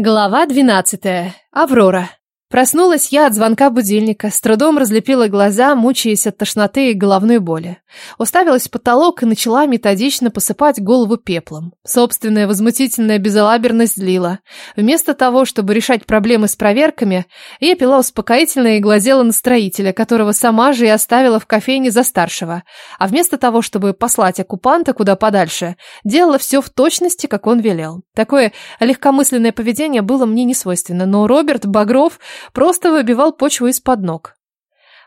Глава 12. Аврора. Проснулась я от звонка будильника, с трудом разлепила глаза, мучаясь от тошноты и головной боли. Уставилась в потолок и начала методично посыпать голову пеплом. Собственная возмутительная безалаберность злила. Вместо того, чтобы решать проблемы с проверками, я пила успокоительное и глазела на строителя, которого сама же и оставила в кофейне за старшего. А вместо того, чтобы послать оккупанта куда подальше, делала все в точности, как он велел. Такое легкомысленное поведение было мне не свойственно, но Роберт Багров просто выбивал почву из-под ног.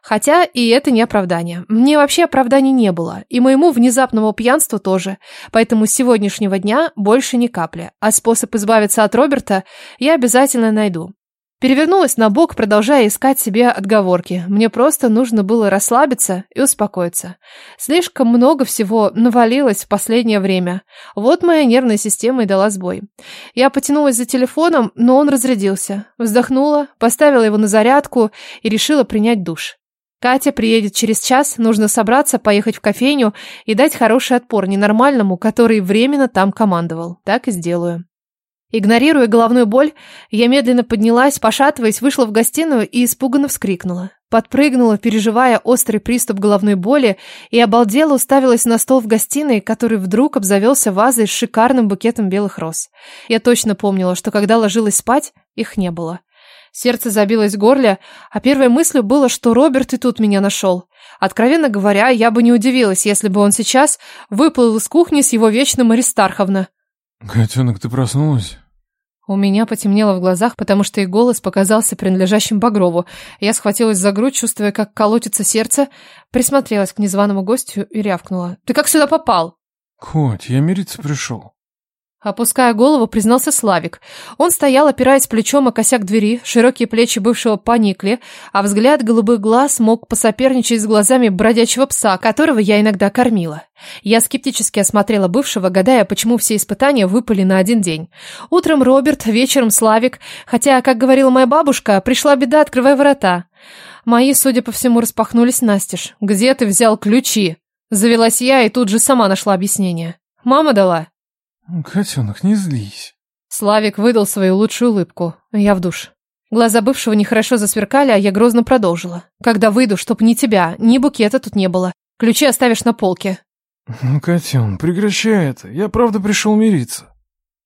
Хотя и это не оправдание. Мне вообще оправданий не было, и моему внезапному пьянству тоже. Поэтому с сегодняшнего дня больше ни капли. А способ избавиться от Роберта я обязательно найду. Перевернулась на бок, продолжая искать себе отговорки. Мне просто нужно было расслабиться и успокоиться. Слишком много всего навалилось в последнее время. Вот моя нервная система и дала сбой. Я потянулась за телефоном, но он разрядился. Вздохнула, поставила его на зарядку и решила принять душ. Катя приедет через час, нужно собраться, поехать в кофейню и дать хороший отпор ненормальному, который временно там командовал. Так и сделаю. Игнорируя головную боль, я медленно поднялась, пошатываясь, вышла в гостиную и испуганно вскрикнула. Подпрыгнула, переживая острый приступ головной боли, и обалдела уставилась на стол в гостиной, который вдруг обзавелся вазой с шикарным букетом белых роз. Я точно помнила, что когда ложилась спать, их не было. Сердце забилось в горле, а первой мыслью было, что Роберт и тут меня нашел. Откровенно говоря, я бы не удивилась, если бы он сейчас выплыл из кухни с его вечным Аристарховна. «Котенок, ты проснулась?» У меня потемнело в глазах, потому что и голос показался принадлежащим Багрову. Я схватилась за грудь, чувствуя, как колотится сердце, присмотрелась к незваному гостю и рявкнула. «Ты как сюда попал?» «Коть, я мириться пришел». Опуская голову, признался Славик. Он стоял, опираясь плечом о косяк двери, широкие плечи бывшего поникли, а взгляд голубых глаз мог посоперничать с глазами бродячего пса, которого я иногда кормила. Я скептически осмотрела бывшего, гадая, почему все испытания выпали на один день. Утром Роберт, вечером Славик, хотя, как говорила моя бабушка, пришла беда, открывая ворота. Мои, судя по всему, распахнулись настежь. «Где ты взял ключи?» Завелась я и тут же сама нашла объяснение. «Мама дала». «Котенок, не злись». Славик выдал свою лучшую улыбку. Я в душ. Глаза бывшего нехорошо засверкали, а я грозно продолжила. «Когда выйду, чтоб ни тебя, ни букета тут не было. Ключи оставишь на полке». «Ну, котен, прекращай это. Я правда пришел мириться».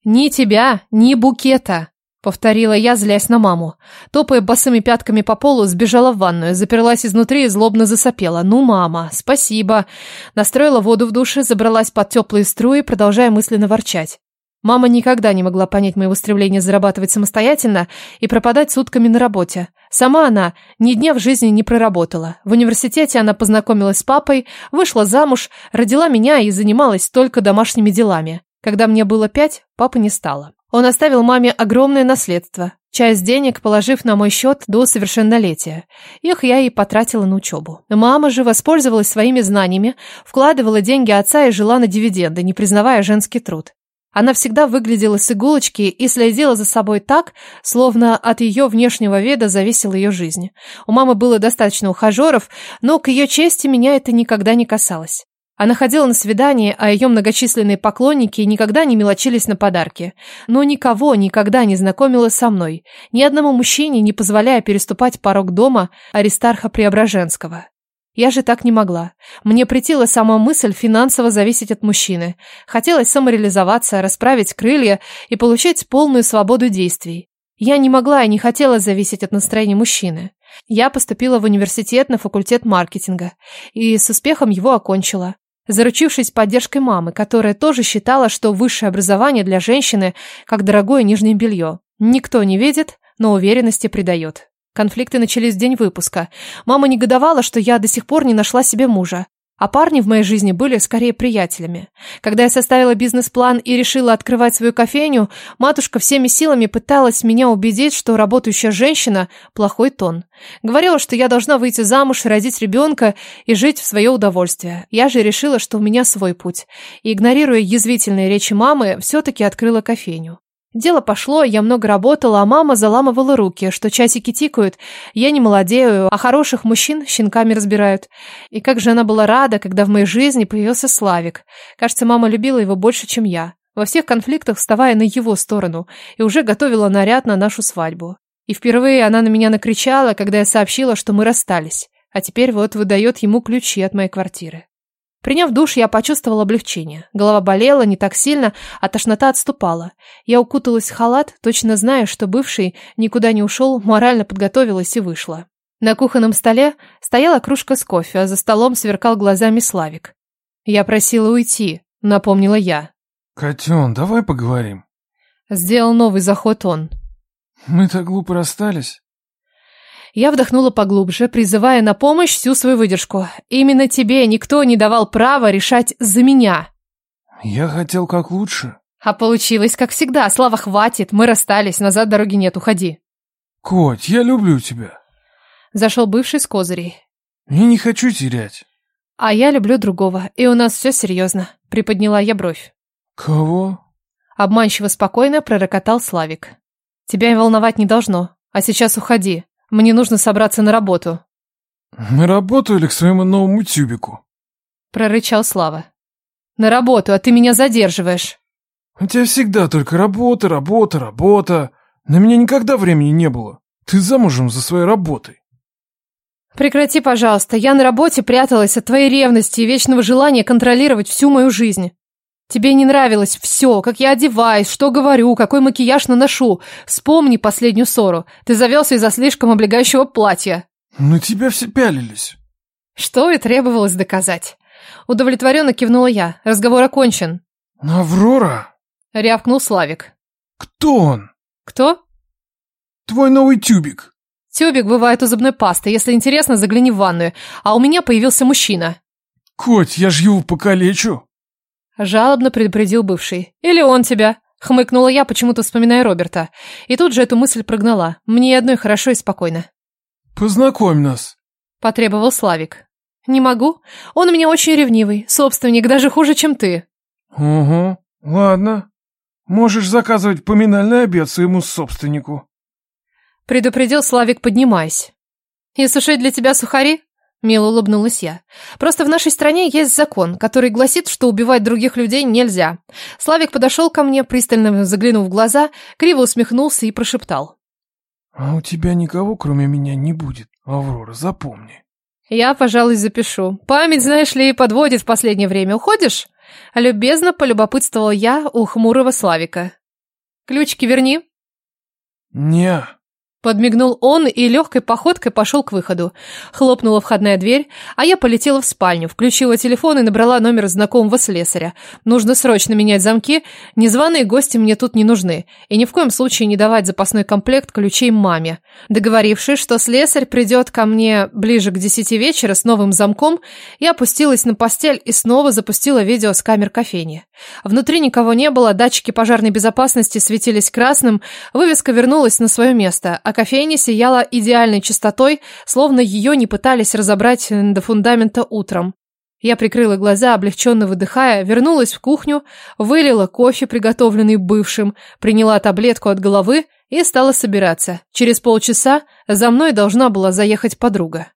«Ни тебя, ни букета», — повторила я, злясь на маму. Топая босыми пятками по полу, сбежала в ванную, заперлась изнутри и злобно засопела. «Ну, мама, спасибо». Настроила воду в душе, забралась под теплые струи, продолжая мысленно ворчать. Мама никогда не могла понять моего стремления зарабатывать самостоятельно и пропадать сутками на работе. Сама она ни дня в жизни не проработала. В университете она познакомилась с папой, вышла замуж, родила меня и занималась только домашними делами. Когда мне было пять, папы не стало. Он оставил маме огромное наследство, часть денег положив на мой счет до совершеннолетия. Их я и потратила на учебу. Мама же воспользовалась своими знаниями, вкладывала деньги отца и жила на дивиденды, не признавая женский труд. Она всегда выглядела с иголочки и следила за собой так, словно от ее внешнего вида зависела ее жизнь. У мамы было достаточно ухажеров, но к ее чести меня это никогда не касалось. Она ходила на свидания, а ее многочисленные поклонники никогда не мелочились на подарки. Но никого никогда не знакомила со мной, ни одному мужчине не позволяя переступать порог дома Аристарха Преображенского. Я же так не могла. Мне претила сама мысль финансово зависеть от мужчины. Хотелось самореализоваться, расправить крылья и получить полную свободу действий. Я не могла и не хотела зависеть от настроения мужчины. Я поступила в университет на факультет маркетинга и с успехом его окончила. Заручившись поддержкой мамы, которая тоже считала, что высшее образование для женщины как дорогое нижнее белье. Никто не видит, но уверенности придает. Конфликты начались в день выпуска. Мама негодовала, что я до сих пор не нашла себе мужа. А парни в моей жизни были скорее приятелями. Когда я составила бизнес-план и решила открывать свою кофейню, матушка всеми силами пыталась меня убедить, что работающая женщина – плохой тон. Говорила, что я должна выйти замуж, родить ребенка и жить в свое удовольствие. Я же решила, что у меня свой путь. И, игнорируя язвительные речи мамы, все-таки открыла кофейню. Дело пошло, я много работала, а мама заламывала руки, что часики тикают, я не молодею, а хороших мужчин щенками разбирают. И как же она была рада, когда в моей жизни появился Славик. Кажется, мама любила его больше, чем я. во всех конфликтах вставая на его сторону, и уже готовила наряд на нашу свадьбу. И впервые она на меня накричала, когда я сообщила, что мы расстались, а теперь вот выдает ему ключи от моей квартиры. Приняв душ, я почувствовала облегчение. Голова болела не так сильно, а тошнота отступала. Я укуталась в халат, точно зная, что бывший никуда не ушел, морально подготовилась и вышла. На кухонном столе стояла кружка с кофе, а за столом сверкал глазами Славик. «Я просила уйти», — напомнила я. Котен, давай поговорим. Сделал новый заход он. Мы так глупо расстались. Я вдохнула поглубже, призывая на помощь всю свою выдержку. Именно тебе никто не давал права решать за меня. Я хотел как лучше. А получилось, как всегда. Слава, хватит. Мы расстались. Назад дороги нет. Уходи. Коть, я люблю тебя. Зашел бывший с козырей. Я не хочу терять. А я люблю другого. И у нас все серьезно. Приподняла я бровь. Кого? Обманчиво спокойно пророкотал Славик. Тебя и волновать не должно. А сейчас уходи. Мне нужно собраться на работу. На работу или к своему новому тюбику? Прорычал Слава. На работу, а ты меня задерживаешь. У тебя всегда только работа, работа, работа. На меня никогда времени не было. Ты замужем за своей работой. Прекрати, пожалуйста. Я на работе пряталась от твоей ревности и вечного желания контролировать всю мою жизнь. Тебе не нравилось все, как я одеваюсь, что говорю, какой макияж наношу. Вспомни последнюю ссору. Ты завелся из-за слишком облегающего платья. На тебя все пялились. Что и требовалось доказать. Удовлетворенно кивнула я. Разговор окончен. Аврора? Рявкнул Славик. Кто он? Кто? Твой новый тюбик. Тюбик бывает у зубной пасты. Если интересно, загляни в ванную. А у меня появился мужчина. Коть, я ж его покалечу. Жалобно предупредил бывший. Или он тебя? Хмыкнула я, почему-то вспоминая Роберта. И тут же эту мысль прогнала. Мне одной хорошо и спокойно. Познакомь нас. Потребовал Славик. Не могу. Он у меня очень ревнивый. Собственник даже хуже, чем ты. Угу. Ладно. Можешь заказывать поминальный обед своему собственнику. Предупредил Славик, поднимаясь. И сушить для тебя сухари? Мило улыбнулась я. Просто в нашей стране есть закон, который гласит, что убивать других людей нельзя. Славик подошел ко мне, пристально заглянув в глаза, криво усмехнулся и прошептал. А у тебя никого, кроме меня, не будет, Аврора, запомни. Я, пожалуй, запишу. Память, знаешь ли, подводит в последнее время. Уходишь? Любезно полюбопытствовал я у хмурого Славика. Ключики верни. Не. Подмигнул он и легкой походкой пошел к выходу. Хлопнула входная дверь, а я полетела в спальню, включила телефон и набрала номер знакомого слесаря. Нужно срочно менять замки, незваные гости мне тут не нужны, и ни в коем случае не давать запасной комплект ключей маме. Договорившись, что слесарь придет ко мне ближе к десяти вечера с новым замком, я опустилась на постель и снова запустила видео с камер кофейни. Внутри никого не было, датчики пожарной безопасности светились красным, вывеска вернулась на свое место, а кофейня сияла идеальной чистотой, словно ее не пытались разобрать до фундамента утром. Я прикрыла глаза, облегченно выдыхая, вернулась в кухню, вылила кофе, приготовленный бывшим, приняла таблетку от головы и стала собираться. Через полчаса за мной должна была заехать подруга.